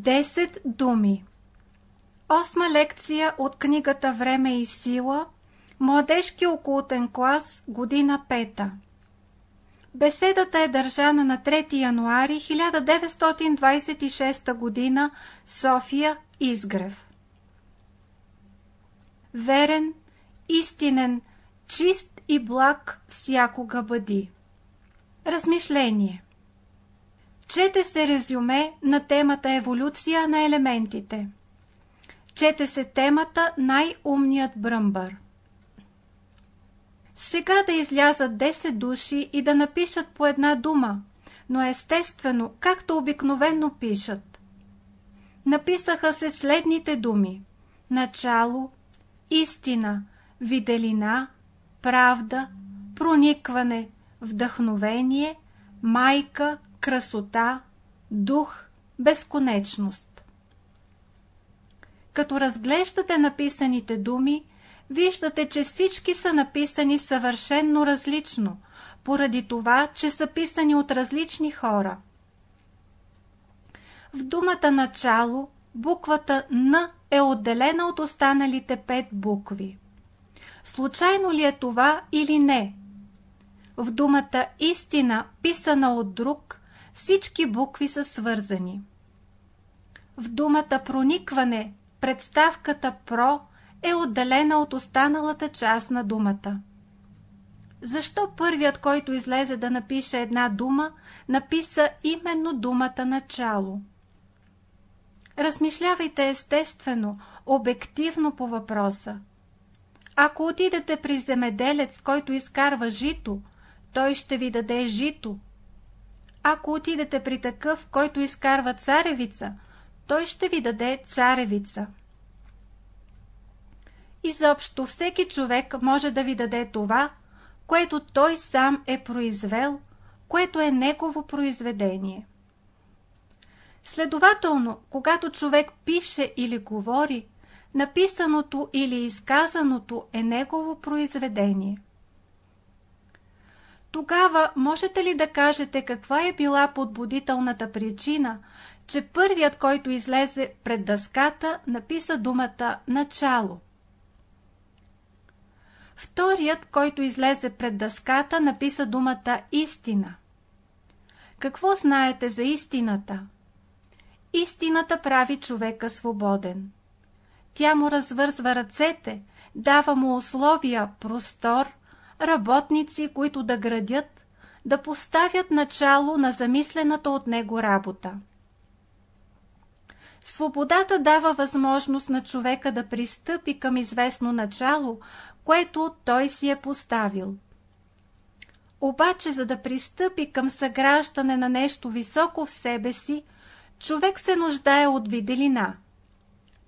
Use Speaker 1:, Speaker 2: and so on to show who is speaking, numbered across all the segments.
Speaker 1: 10 думи. Осма лекция от книгата Време и сила. Младежки окултен клас, година пета. Беседата е държана на 3 януари 1926 година София, Изгрев. Верен, истинен, чист и благ всякога бъди. Размишление Чете се резюме на темата Еволюция на елементите. Чете се темата Най-умният бръмбър. Сега да излязат 10 души и да напишат по една дума, но естествено, както обикновенно пишат. Написаха се следните думи. Начало, истина, виделина, правда, проникване, вдъхновение, майка, красота, дух, безконечност. Като разглеждате написаните думи, виждате, че всички са написани съвършенно различно, поради това, че са писани от различни хора. В думата начало буквата Н е отделена от останалите пет букви. Случайно ли е това или не? В думата истина, писана от друг, всички букви са свързани. В думата проникване представката про е отделена от останалата част на думата. Защо първият, който излезе да напише една дума, написа именно думата начало? Размишлявайте естествено, обективно по въпроса. Ако отидете при земеделец, който изкарва жито, той ще ви даде жито, ако отидете при такъв, който изкарва царевица, той ще ви даде царевица. Изобщо всеки човек може да ви даде това, което той сам е произвел, което е негово произведение. Следователно, когато човек пише или говори, написаното или изказаното е негово произведение. Тогава можете ли да кажете каква е била подбудителната причина, че първият, който излезе пред дъската, написа думата «начало»? Вторият, който излезе пред дъската, написа думата «истина». Какво знаете за истината? Истината прави човека свободен. Тя му развързва ръцете, дава му условия, простор – работници, които да градят, да поставят начало на замислената от него работа. Свободата дава възможност на човека да пристъпи към известно начало, което той си е поставил. Обаче, за да пристъпи към съграждане на нещо високо в себе си, човек се нуждае от виделина.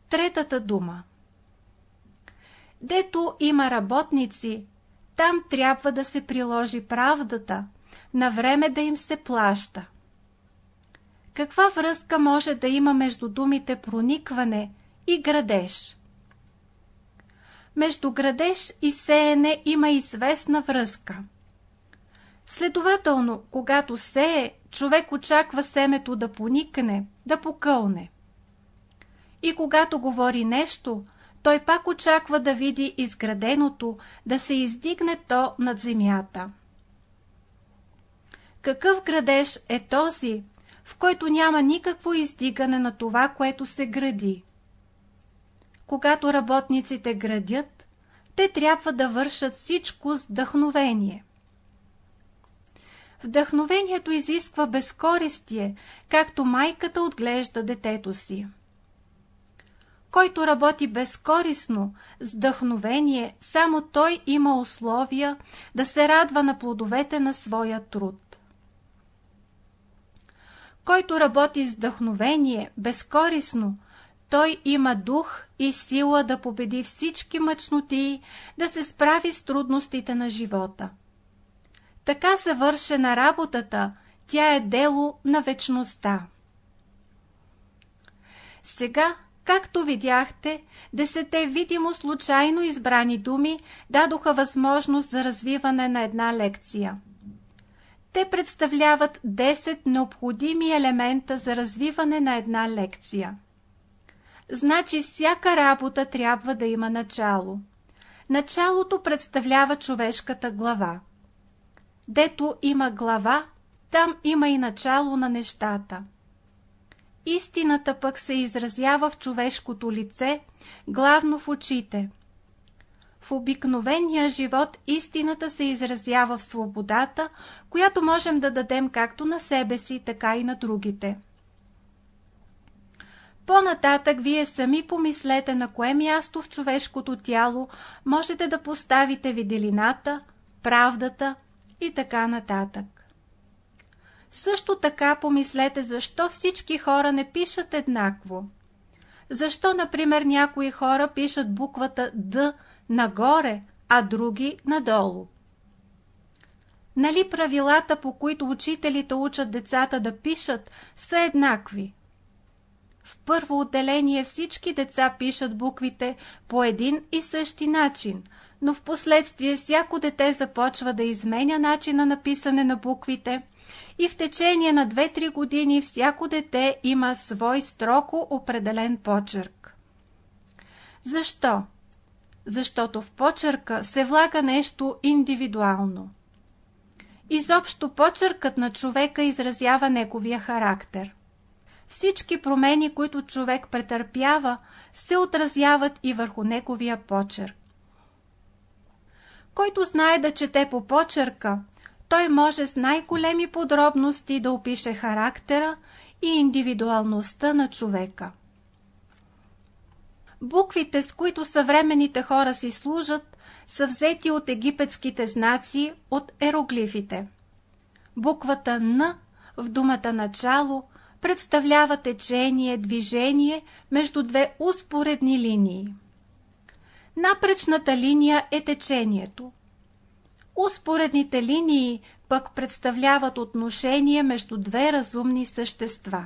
Speaker 1: Третата дума. Дето има работници, там трябва да се приложи правдата, на време да им се плаща. Каква връзка може да има между думите проникване и градеж? Между градеж и сеене има известна връзка. Следователно, когато сее, човек очаква семето да поникне, да покълне. И когато говори нещо, той пак очаква да види изграденото, да се издигне то над земята. Какъв градеж е този, в който няма никакво издигане на това, което се гради? Когато работниците градят, те трябва да вършат всичко с вдъхновение. Вдъхновението изисква безкористие, както майката отглежда детето си. Който работи безкорисно, с вдъхновение, само той има условия да се радва на плодовете на своя труд. Който работи с вдъхновение, безкорисно, той има дух и сила да победи всички мъчноти, да се справи с трудностите на живота. Така завършена работата, тя е дело на вечността. Сега Както видяхте, десете видимо случайно избрани думи дадоха възможност за развиване на една лекция. Те представляват 10 необходими елемента за развиване на една лекция. Значи всяка работа трябва да има начало. Началото представлява човешката глава. Дето има глава, там има и начало на нещата. Истината пък се изразява в човешкото лице, главно в очите. В обикновения живот истината се изразява в свободата, която можем да дадем както на себе си, така и на другите. По-нататък вие сами помислете на кое място в човешкото тяло можете да поставите виделината, правдата и така нататък. Също така помислете защо всички хора не пишат еднакво. Защо, например, някои хора пишат буквата Д нагоре, а други надолу. Нали правилата, по които учителите учат децата да пишат, са еднакви? В първо отделение всички деца пишат буквите по един и същи начин, но в последствие всяко дете започва да изменя начина на писане на буквите и в течение на 2-3 години всяко дете има свой строко определен почерк. Защо? Защото в почерка се влага нещо индивидуално. Изобщо почеркът на човека изразява неговия характер. Всички промени, които човек претърпява, се отразяват и върху неговия почерк. Който знае да чете по почерка, той може с най-големи подробности да опише характера и индивидуалността на човека. Буквите, с които съвременните хора си служат, са взети от египетските знаци, от ероглифите. Буквата Н в думата начало представлява течение, движение между две успоредни линии. Напречната линия е течението. Успоредните линии пък представляват отношение между две разумни същества.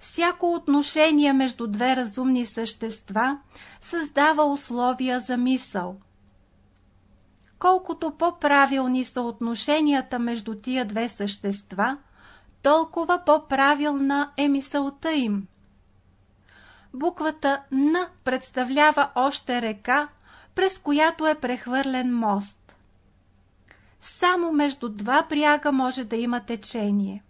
Speaker 1: Всяко отношение между две разумни същества създава условия за мисъл. Колкото по-правилни са отношенията между тия две същества, толкова по-правилна е мисълта им. Буквата Н представлява още река, през която е прехвърлен мост. Само между два бряга може да има течение.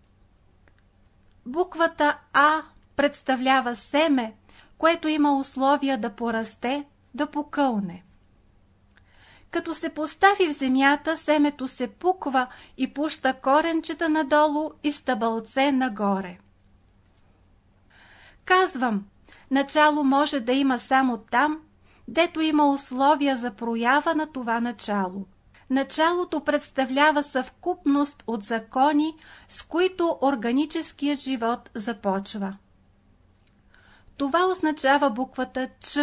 Speaker 1: Буквата А представлява семе, което има условия да порасте, да покълне. Като се постави в земята, семето се пуква и пуща коренчета надолу и стъбълце нагоре. Казвам, начало може да има само там, дето има условия за проява на това начало. Началото представлява съвкупност от закони, с които органическият живот започва. Това означава буквата Ч.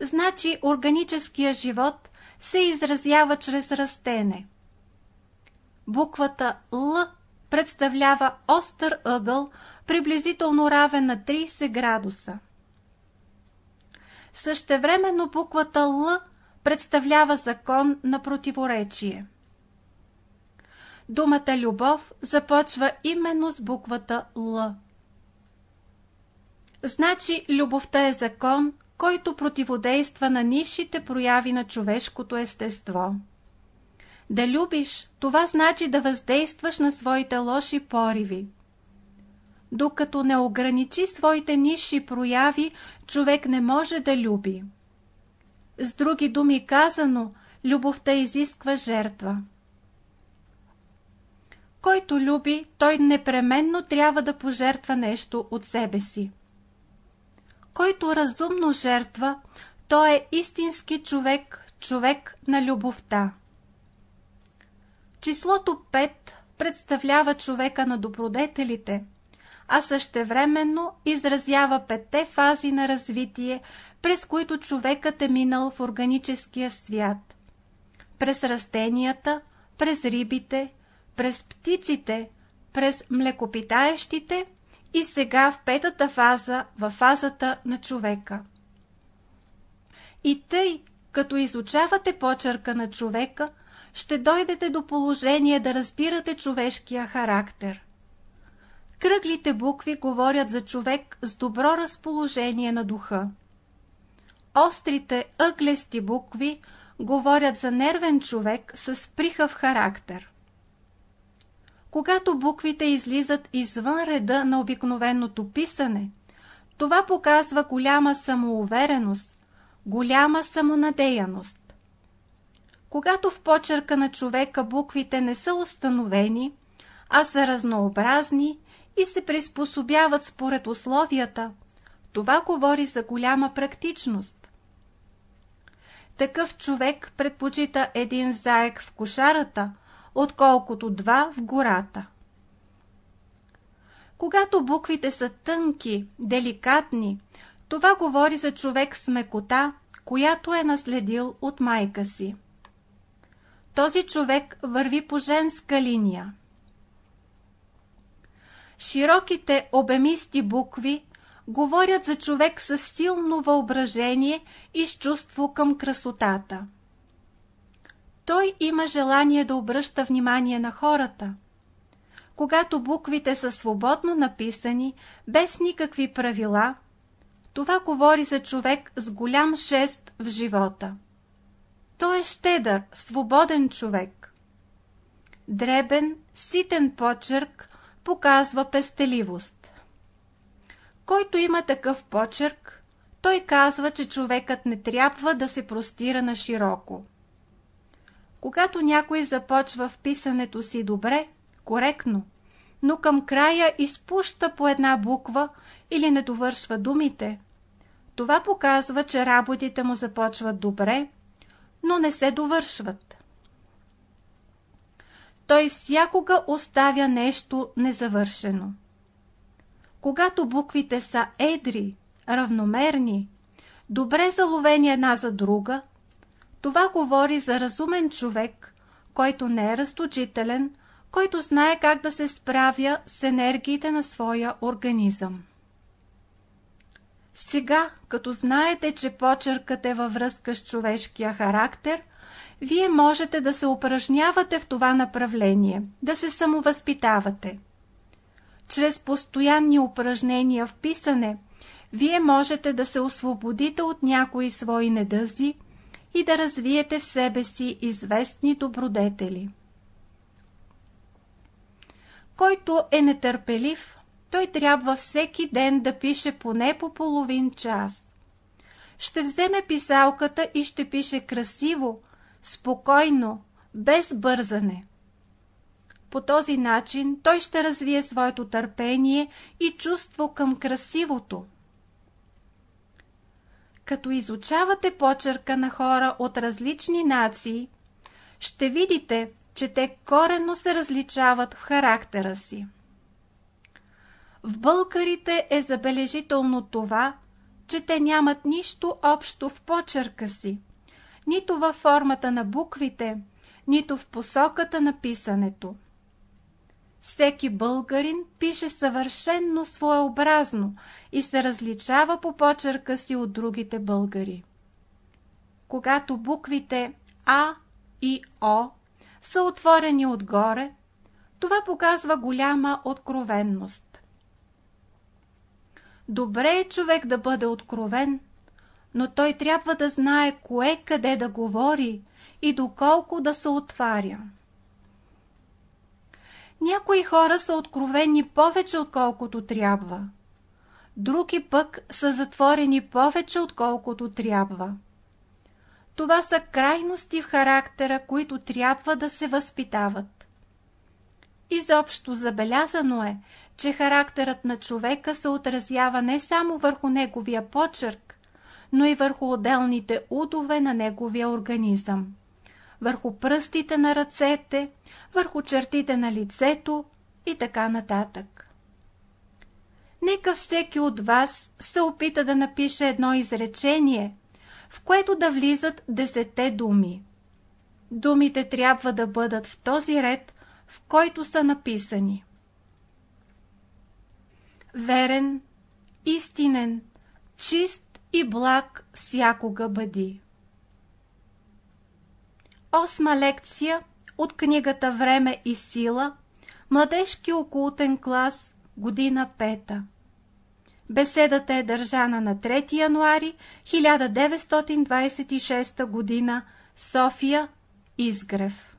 Speaker 1: Значи органическият живот се изразява чрез растене. Буквата Л представлява остър ъгъл, приблизително равен на 30 градуса. Същевременно буквата Л представлява закон на противоречие. Думата любов започва именно с буквата Л. Значи любовта е закон, който противодейства на нишите прояви на човешкото естество. Да любиш, това значи да въздействаш на своите лоши пориви. Докато не ограничи своите ниши прояви, човек не може да люби. С други думи казано, любовта изисква жертва. Който люби, той непременно трябва да пожертва нещо от себе си. Който разумно жертва, той е истински човек, човек на любовта. Числото 5 представлява човека на добродетелите, а същевременно изразява петте фази на развитие, през които човекът е минал в органическия свят. През растенията, през рибите, през птиците, през млекопитаещите и сега в петата фаза, в фазата на човека. И тъй, като изучавате почерка на човека, ще дойдете до положение да разбирате човешкия характер. Кръглите букви говорят за човек с добро разположение на духа. Острите ъглести букви говорят за нервен човек с прихъв характер. Когато буквите излизат извън реда на обикновеното писане, това показва голяма самоувереност, голяма самонадеяност. Когато в почерка на човека буквите не са установени, а са разнообразни и се приспособяват според условията, това говори за голяма практичност. Такъв човек предпочита един заек в кошарата, отколкото два в гората. Когато буквите са тънки, деликатни, това говори за човек с мекота, която е наследил от майка си. Този човек върви по женска линия. Широките обемисти букви говорят за човек с силно въображение и с чувство към красотата. Той има желание да обръща внимание на хората. Когато буквите са свободно написани, без никакви правила, това говори за човек с голям шест в живота. Той е щедър, свободен човек. Дребен, ситен почерк показва пестеливост. Който има такъв почерк, той казва, че човекът не трябва да се простира на широко. Когато някой започва в писането си добре, коректно, но към края изпуща по една буква или не довършва думите, това показва, че работите му започват добре, но не се довършват. Той всякога оставя нещо незавършено. Когато буквите са едри, равномерни, добре заловени една за друга, това говори за разумен човек, който не е разточителен, който знае как да се справя с енергиите на своя организъм. Сега, като знаете, че почеркът е във връзка с човешкия характер, вие можете да се упражнявате в това направление, да се самовъзпитавате. Чрез постоянни упражнения в писане, вие можете да се освободите от някои свои недъзи и да развиете в себе си известни добродетели. Който е нетърпелив, той трябва всеки ден да пише поне по половин час. Ще вземе писалката и ще пише красиво, спокойно, без бързане. По този начин той ще развие своето търпение и чувство към красивото. Като изучавате почерка на хора от различни нации, ще видите, че те коренно се различават в характера си. В българите е забележително това, че те нямат нищо общо в почерка си, нито във формата на буквите, нито в посоката на писането. Всеки българин пише съвършенно своеобразно и се различава по почерка си от другите българи. Когато буквите А и О са отворени отгоре, това показва голяма откровенност. Добре е човек да бъде откровен, но той трябва да знае кое къде да говори и доколко да се отваря. Някои хора са откровени повече отколкото трябва. Други пък са затворени повече отколкото трябва. Това са крайности в характера, които трябва да се възпитават. Изобщо забелязано е, че характерът на човека се отразява не само върху неговия почерк, но и върху отделните удове на неговия организъм върху пръстите на ръцете, върху чертите на лицето и така нататък. Нека всеки от вас се опита да напише едно изречение, в което да влизат десете думи. Думите трябва да бъдат в този ред, в който са написани. Верен, истинен, чист и благ всякога бъди. Осма лекция от книгата Време и сила, младежки окултен клас, година пета. Беседата е държана на 3 януари 1926 година, София, Изгрев.